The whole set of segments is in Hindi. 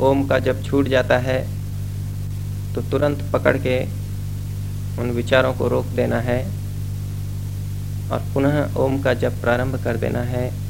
ओम का जब छूट जाता है तो तुरंत पकड़ के उन विचारों को रोक देना है और पुनः ओम का जब प्रारंभ कर देना है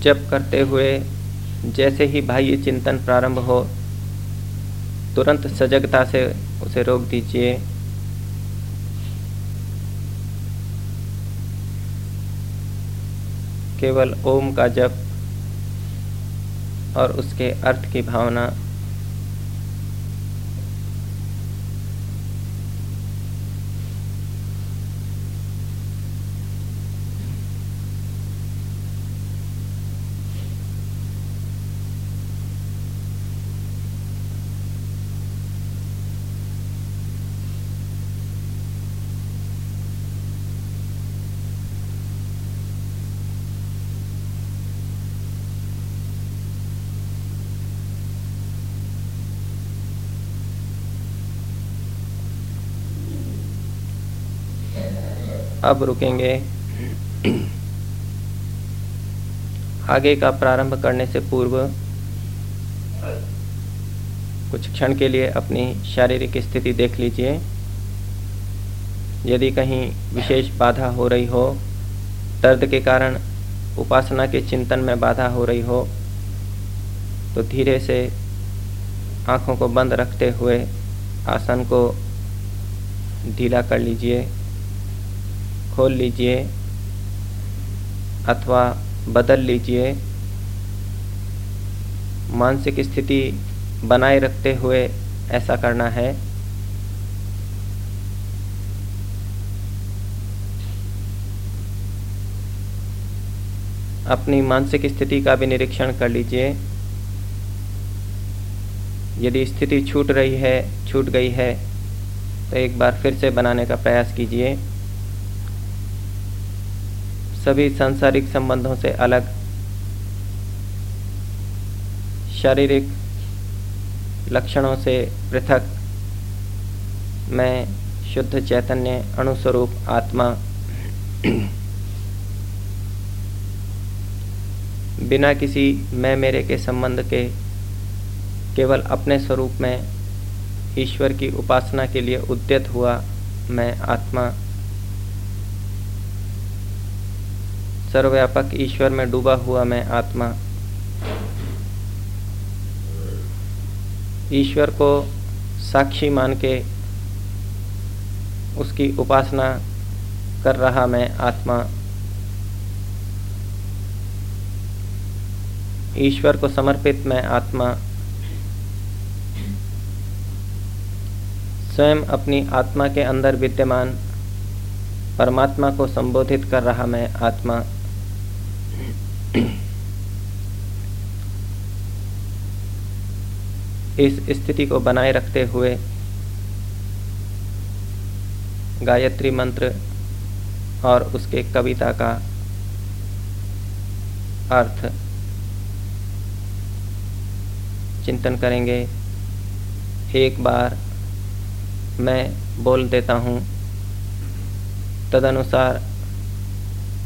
जब करते हुए जैसे ही बाह्य चिंतन प्रारंभ हो, तुरंत सजगता से उसे रोक दीजिए। केवल ओम का जप और उसके अर्थ की भावना अब रुकेंगे। आगे का प्रारंभ करने से पूर्व कुछ क्षण के लिए अपनी शारीरिक स्थिति देख लीजिए। यदि कहीं विशेष बाधा हो रही हो, दर्द के कारण उपासना के चिंतन में बाधा हो रही हो तो धीरे से आँखों को बंद रखते हुए आसन को ढीला कर लीजिए। खोल लीजिए अथवा बदल लीजिए। मानसिक स्थिति बनाए रखते हुए ऐसा करना है। अपनी मानसिक स्थिति का भी निरीक्षण कर लीजिए। यदि स्थिति छूट रही है, छूट गई है तो एक बार फिर से बनाने का प्रयास कीजिए। सभी सांसारिक संबंधों से अलग। शारीरिक लक्षणों से पृथक। मैं शुद्ध चैतन्य अणुस्वरूप आत्मा। बिना किसी मैं मेरे के संबंध के केवल अपने स्वरूप में ईश्वर की उपासना के लिए उद्यत हुआ मैं आत्मा। सर्वव्यापक ईश्वर में डूबा हुआ मैं आत्मा। ईश्वर को साक्षी मान के उसकी उपासना कर रहा मैं आत्मा। ईश्वर को समर्पित मैं आत्मा। स्वयं अपनी आत्मा के अंदर विद्यमान परमात्मा को संबोधित कर रहा मैं आत्मा। इस स्थिति को बनाए रखते हुए गायत्री मंत्र और उसके कविता का अर्थ चिंतन करेंगे। एक बार मैं बोल देता हूँ, तदनुसार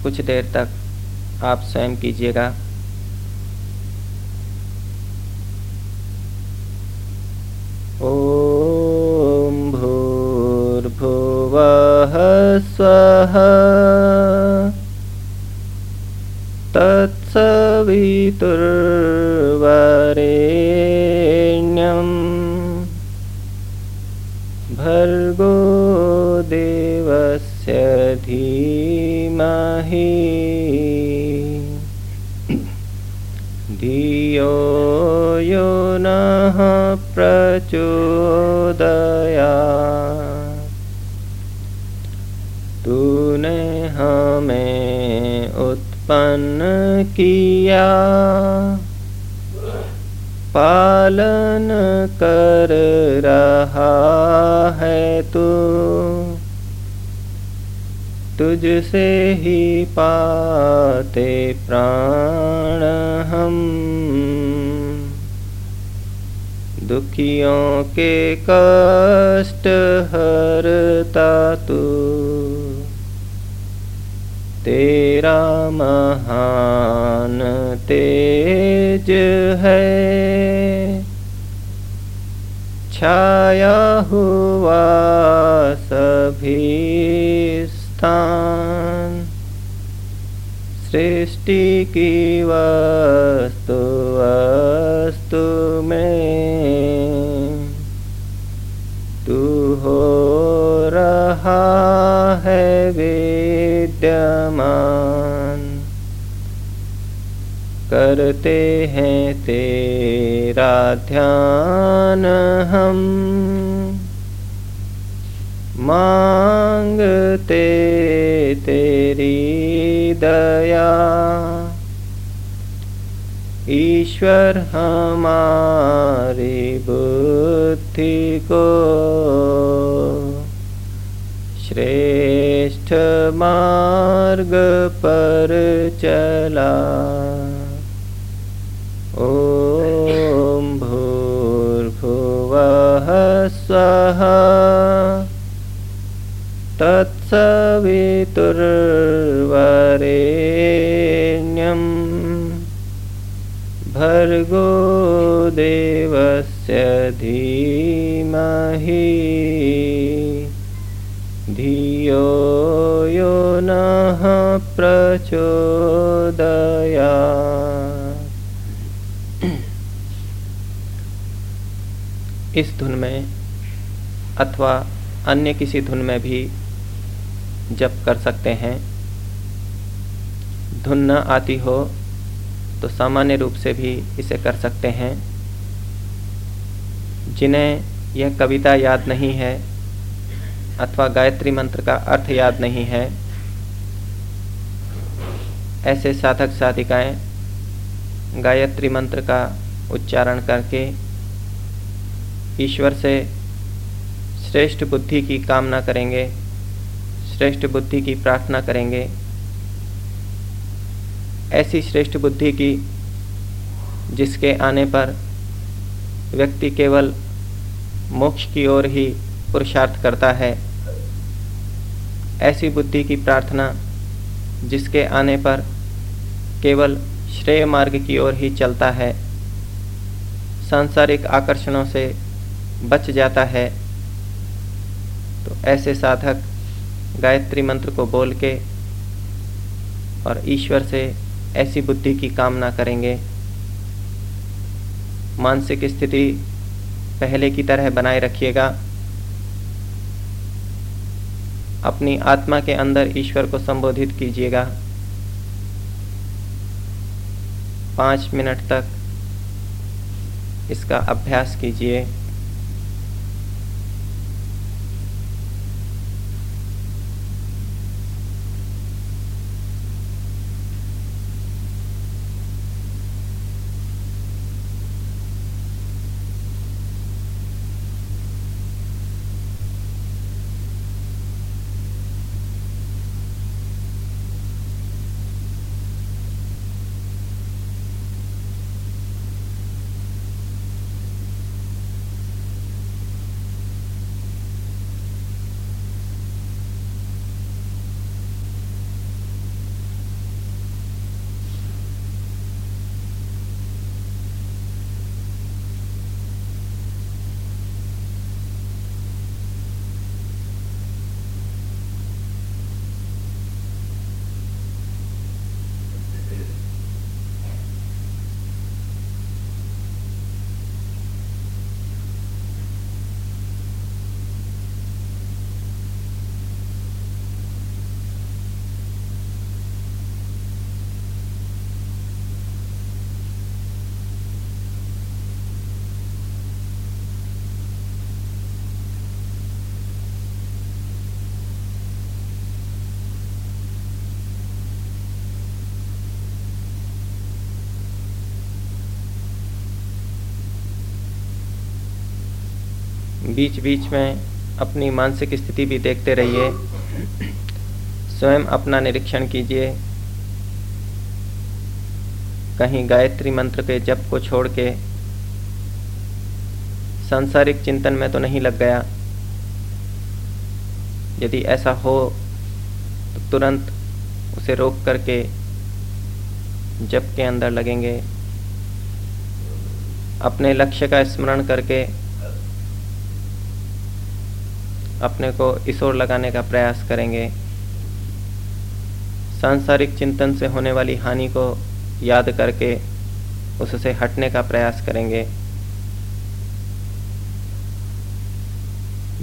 कुछ देर तक आप स्वयं कीजिएगा। ॐ भूर्भुवः स्व। तत्सवितुर् तूने हमें उत्पन्न किया। पालन कर रहा है तू। तुझसे ही पाते प्राण हम। दुखियों के कष्ट हरता तू। तेरा महान तेज है। छाया हुआ सभी स्थान सृष्टि की वस्तु वस्तु में विद्यमान। करते हैं तेरा ध्यान हम। मांगते तेरी दया। ईश्वर हमारी बुद्धि को श्रेष्ठ मार्ग पर चला। ॐ भूर्भुवः स्वः तत्सवितुर्वरेण्यं भर्गो देवस्य धीमहि धियो यो नः प्रचोदया इस धुन में अथवा अन्य किसी धुन में भी जप कर सकते हैं। धुन न आती हो तो सामान्य रूप से भी इसे कर सकते हैं। जिन्हें यह कविता याद नहीं है अथवा गायत्री मंत्र का अर्थ याद नहीं है। ऐसे साधक साधिकाएँ गायत्री मंत्र का उच्चारण करके ईश्वर से श्रेष्ठ बुद्धि की कामना करेंगे, श्रेष्ठ बुद्धि की प्रार्थना करेंगे। ऐसी श्रेष्ठ बुद्धि की जिसके आने पर व्यक्ति केवल मोक्ष की ओर ही पुरुषार्थ करता है। ऐसी बुद्धि की प्रार्थना, जिसके आने पर केवल श्रेय मार्ग की ओर ही चलता है। सांसारिक आकर्षणों से बच जाता है। तो ऐसे साधक गायत्री मंत्र को बोल के और ईश्वर से ऐसी बुद्धि की कामना करेंगे। मानसिक स्थिति पहले की तरह बनाए रखिएगा। अपनी आत्मा के अंदर ईश्वर को संबोधित कीजिएगा। पाँच मिनट तक इसका अभ्यास कीजिए। बीच बीच में अपनी मानसिक स्थिति भी देखते रहिए। स्वयं अपना निरीक्षण कीजिए। कहीं गायत्री मंत्र के जप को छोड़ के सांसारिक चिंतन में तो नहीं लग गया। यदि ऐसा हो तो तुरंत उसे रोक करके जप के अंदर लगेंगे। अपने लक्ष्य का स्मरण करके अपने को इस ओर लगाने का प्रयास करेंगे। सांसारिक चिंतन से होने वाली हानि को याद करके उससे हटने का प्रयास करेंगे।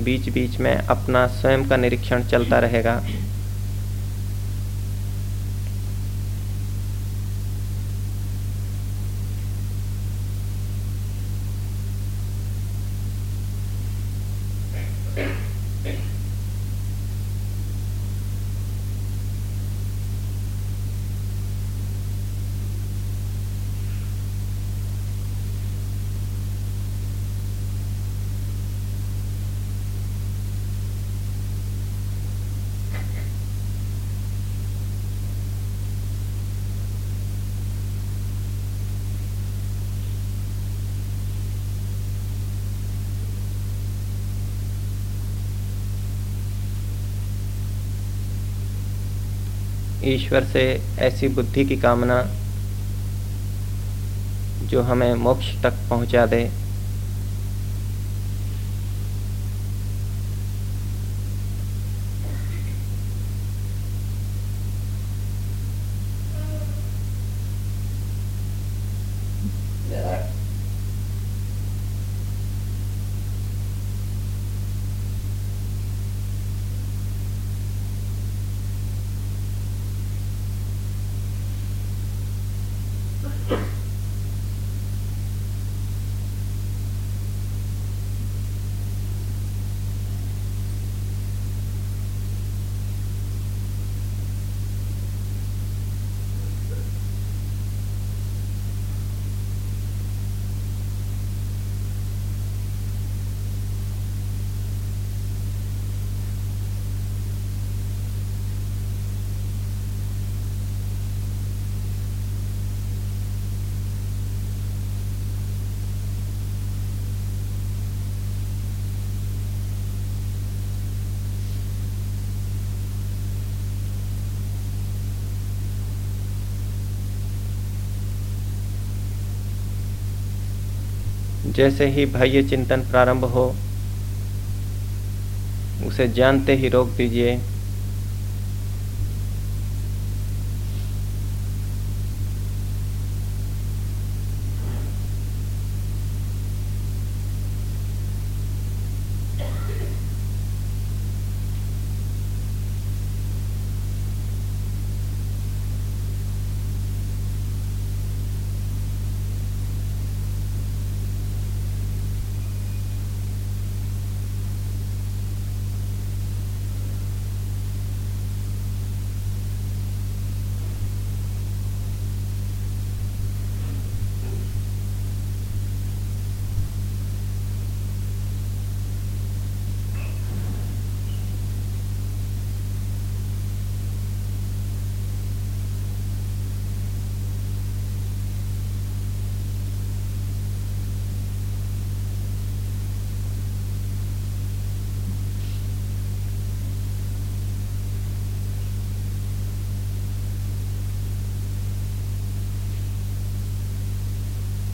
बीच बीच में अपना स्वयं का निरीक्षण चलता रहेगा। ईश्वर से ऐसी बुद्धि की कामना जो हमें मोक्ष तक पहुँचा दे। जैसे ही बाह्य चिंतन प्रारंभ हो उसे जानते ही रोक दीजिए।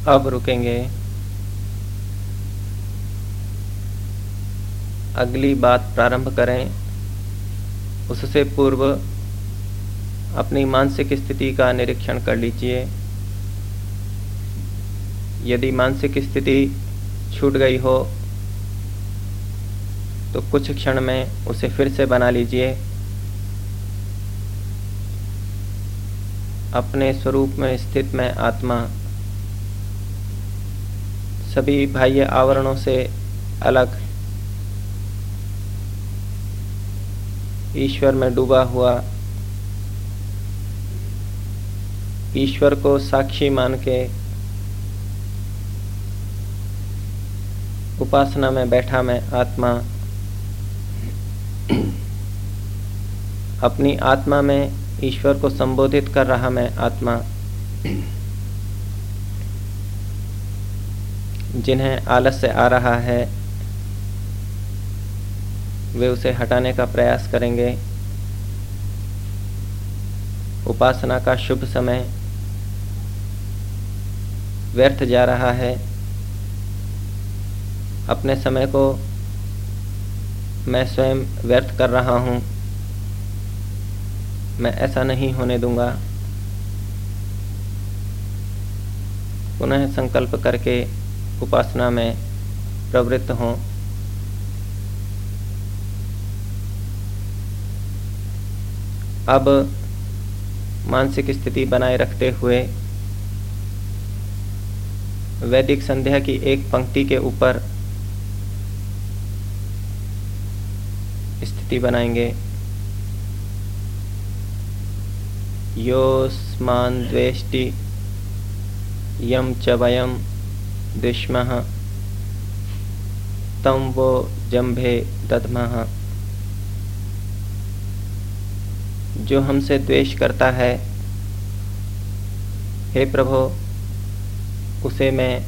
अब रुकेंगे। अगली बात प्रारंभ करें। उससे पूर्व अपनी मानसिक स्थिति का निरीक्षण कर लीजिए। यदि मानसिक स्थिति छूट गई हो तो कुछ क्षण में उसे फिर से बना लीजिए। अपने स्वरूप में स्थित में आत्मा सभी बाह्य आवरणों से अलग। ईश्वर में डूबा हुआ। ईश्वर को साक्षी मान के उपासना में बैठा मैं आत्मा। अपनी आत्मा में ईश्वर को संबोधित कर रहा मैं आत्मा। जिन्हें आलस्य आ रहा है, वे उसे हटाने का प्रयास करेंगे। उपासना का शुभ समय व्यर्थ जा रहा है। अपने समय को मैं स्वयं व्यर्थ कर रहा हूँ। मैं ऐसा नहीं होने दूँगा। पुनः संकल्प करके उपासना में प्रवृत्त हों। अब मानसिक स्थिति बनाए रखते हुए वैदिक संध्या की एक पंक्ति के ऊपर स्थिति बनाएँगे। योस्मान द्वेष्टि यम च वयम। दुष्म। तम वो जम्भे दधमः जो हमसे द्वेष करता है, हे प्रभो, उसे मैं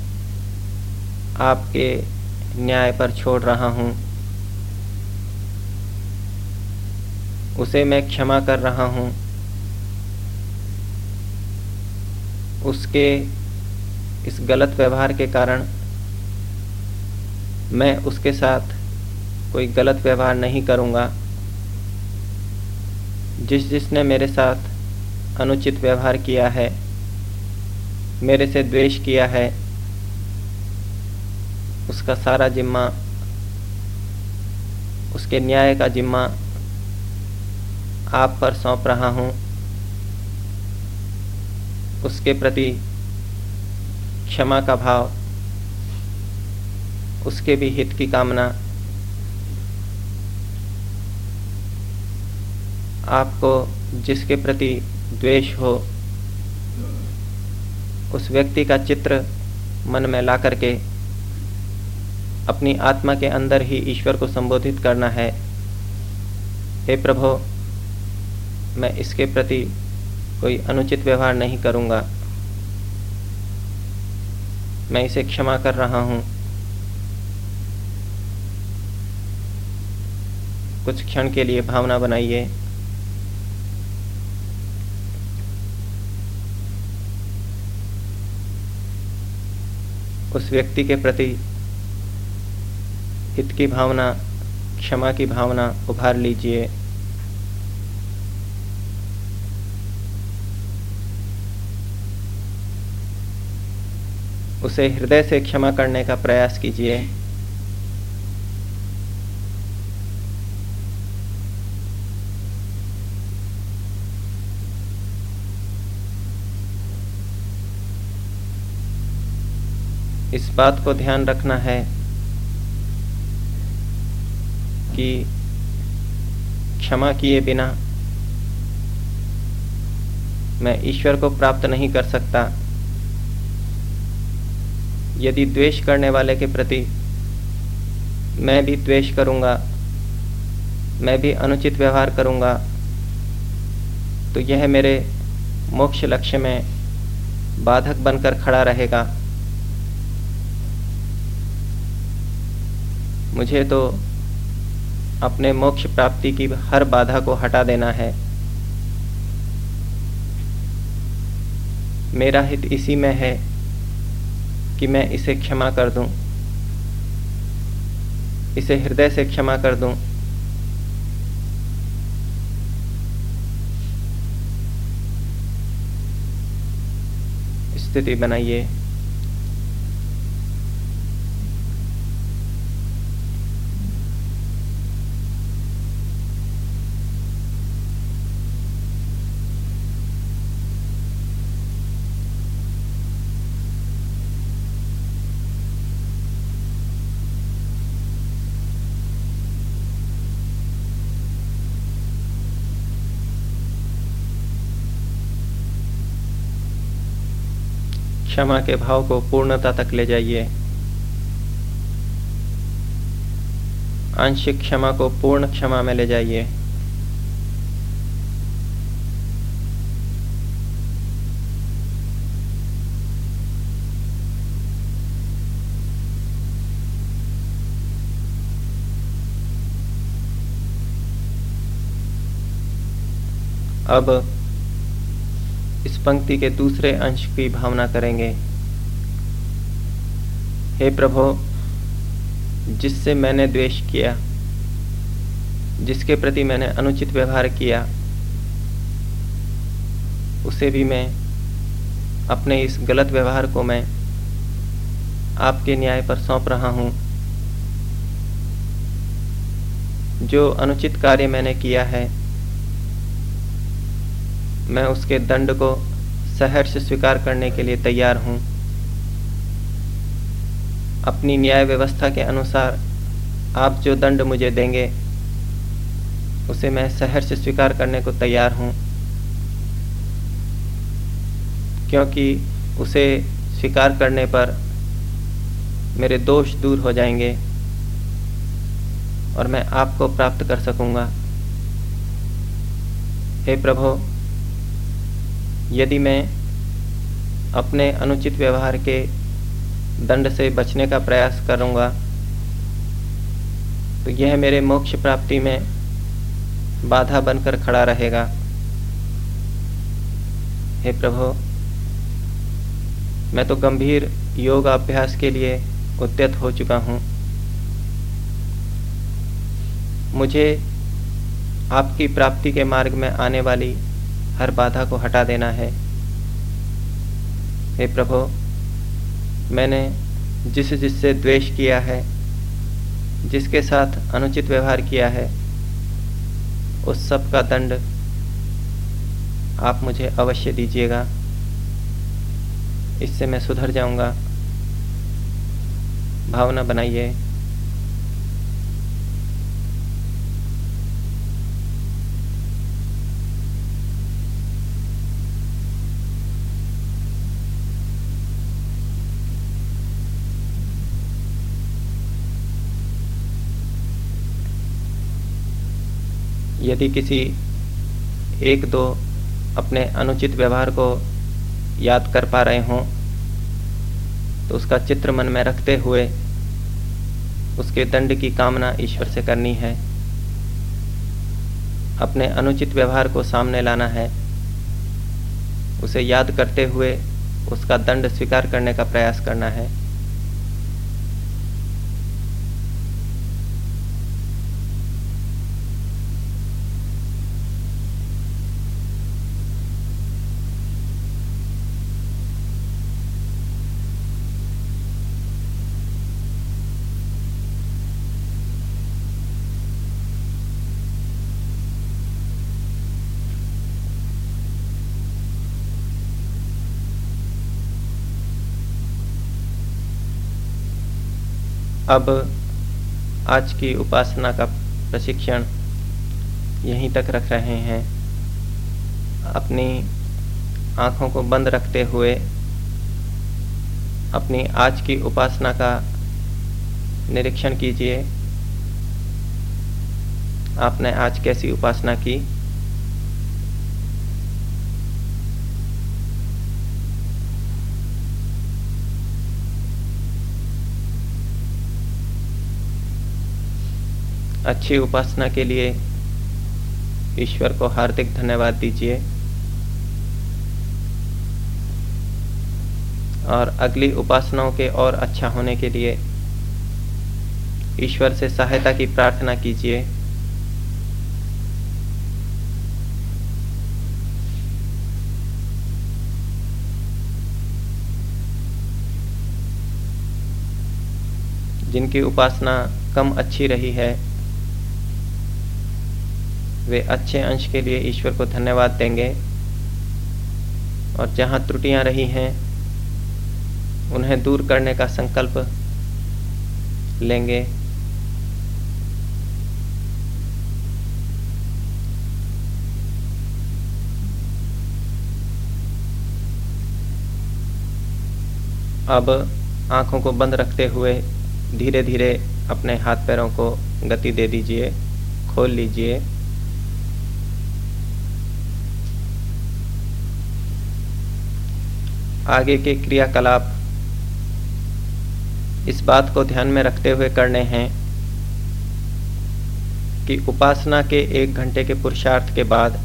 आपके न्याय पर छोड़ रहा हूँ। उसे मैं क्षमा कर रहा हूँ। उसके इस गलत व्यवहार के कारण मैं उसके साथ कोई गलत व्यवहार नहीं करूँगा। जिस जिसने मेरे साथ अनुचित व्यवहार किया है, मेरे से द्वेष किया है, उसका सारा जिम्मा, उसके न्याय का जिम्मा आप पर सौंप रहा हूँ। उसके प्रति क्षमा का भाव, उसके भी हित की कामना। आपको जिसके प्रति द्वेष हो, उस व्यक्ति का चित्र मन में ला करके अपनी आत्मा के अंदर ही ईश्वर को संबोधित करना है। हे प्रभो, मैं इसके प्रति कोई अनुचित व्यवहार नहीं करूँगा। मैं इसे क्षमा कर रहा हूँ। कुछ क्षण के लिए भावना बनाइए। उस व्यक्ति के प्रति हित की भावना, क्षमा की भावना उभार लीजिए। उसे हृदय से क्षमा करने का प्रयास कीजिए। इस बात को ध्यान रखना है कि क्षमा किए बिना मैं ईश्वर को प्राप्त नहीं कर सकता। यदि द्वेष करने वाले के प्रति मैं भी द्वेष करूँगा, मैं भी अनुचित व्यवहार करूँगा तो यह मेरे मोक्ष लक्ष्य में बाधक बनकर खड़ा रहेगा। मुझे तो अपने मोक्ष प्राप्ति की हर बाधा को हटा देना है। मेरा हित इसी में है। कि मैं इसे क्षमा कर दूँ, इसे हृदय से क्षमा कर दूँ। स्थिति बनाइए क्षमा के भाव को पूर्णता तक ले जाइए। आंशिक क्षमा को पूर्ण क्षमा में ले जाइए। अब पंक्ति के दूसरे अंश की भावना करेंगे। हे प्रभु, जिससे मैंने द्वेष किया, जिसके प्रति मैंने अनुचित व्यवहार किया, उसे भी मैं अपने इस गलत व्यवहार को मैं आपके न्याय पर सौंप रहा हूँ। जो अनुचित कार्य मैंने किया है, मैं उसके दंड को सहर्ष स्वीकार करने के लिए तैयार हूँ। अपनी न्याय व्यवस्था के अनुसार आप जो दंड मुझे देंगे, उसे मैं सहर्ष स्वीकार करने को तैयार हूँ। क्योंकि उसे स्वीकार करने पर मेरे दोष दूर हो जाएँगे और मैं आपको प्राप्त कर सकूँगा। हे प्रभु यदि मैं अपने अनुचित व्यवहार के दंड से बचने का प्रयास करूँगा तो यह मेरे मोक्ष प्राप्ति में बाधा बनकर खड़ा रहेगा। हे प्रभु, मैं तो गंभीर योग अभ्यास के लिए उद्यत हो चुका हूँ। मुझे आपकी प्राप्ति के मार्ग में आने वाली हर बाधा को हटा देना है। हे प्रभु, मैंने जिस जिससे द्वेष किया है, जिसके साथ अनुचित व्यवहार किया है, उस सब का दंड आप मुझे अवश्य दीजिएगा। इससे मैं सुधर जाऊँगा। भावना बनाइए। यदि किसी एक दो अपने अनुचित व्यवहार को याद कर पा रहे हों तो उसका चित्र मन में रखते हुए उसके दंड की कामना ईश्वर से करनी है। अपने अनुचित व्यवहार को सामने लाना है। उसे याद करते हुए उसका दंड स्वीकार करने का प्रयास करना है। अब आज की उपासना का प्रशिक्षण यहीं तक रख रहे हैं। अपनी आँखों को बंद रखते हुए अपनी आज की उपासना का निरीक्षण कीजिए। आपने आज कैसी उपासना की? अच्छी उपासना के लिए ईश्वर को हार्दिक धन्यवाद दीजिए। और अगली उपासनाओं के और अच्छा होने के लिए ईश्वर से सहायता की प्रार्थना कीजिए। जिनकी उपासना कम अच्छी रही है वे अच्छे अंश के लिए ईश्वर को धन्यवाद देंगे। और जहाँ त्रुटियाँ रही हैं, उन्हें दूर करने का संकल्प लेंगे। अब आँखों को बंद रखते हुए धीरे धीरे अपने हाथ पैरों को गति दे दीजिए, खोल लीजिए। आगे के क्रियाकलाप इस बात को ध्यान में रखते हुए करने हैं कि उपासना के एक घंटे के पुरुषार्थ के बाद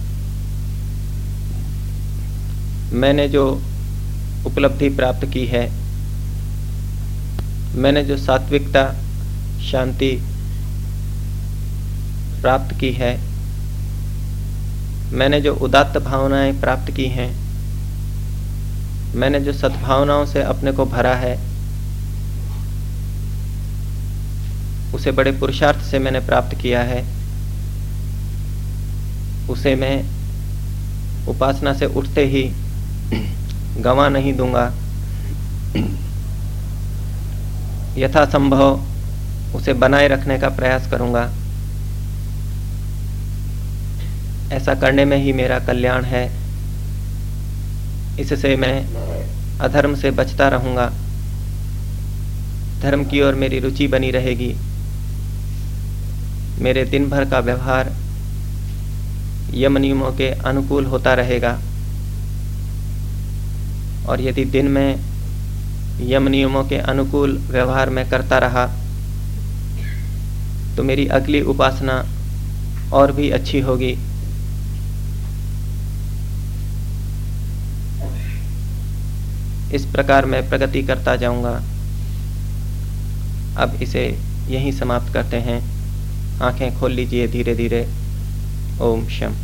मैंने जो उपलब्धि प्राप्त की है, मैंने जो सात्विकता, शांति प्राप्त की है, मैंने जो उदात्त भावनाएँ प्राप्त की हैं मैंने जो सद्भावनाओं से अपने को भरा है, उसे बड़े पुरुषार्थ से मैंने प्राप्त किया है। उसे मैं उपासना से उठते ही गंवा नहीं दूँगा। यथासंभव उसे बनाए रखने का प्रयास करूँगा। ऐसा करने में ही मेरा कल्याण है। इससे मैं अधर्म से बचता रहूँगा। धर्म की ओर मेरी रुचि बनी रहेगी। मेरे दिन भर का व्यवहार यम नियमों के अनुकूल होता रहेगा। और यदि दिन में यम नियमों के अनुकूल व्यवहार में करता रहा तो मेरी अगली उपासना और भी अच्छी होगी। इस प्रकार मैं प्रगति करता जाऊँगा। अब इसे यहीं समाप्त करते हैं। आँखें खोल लीजिए धीरे धीरे ओम शम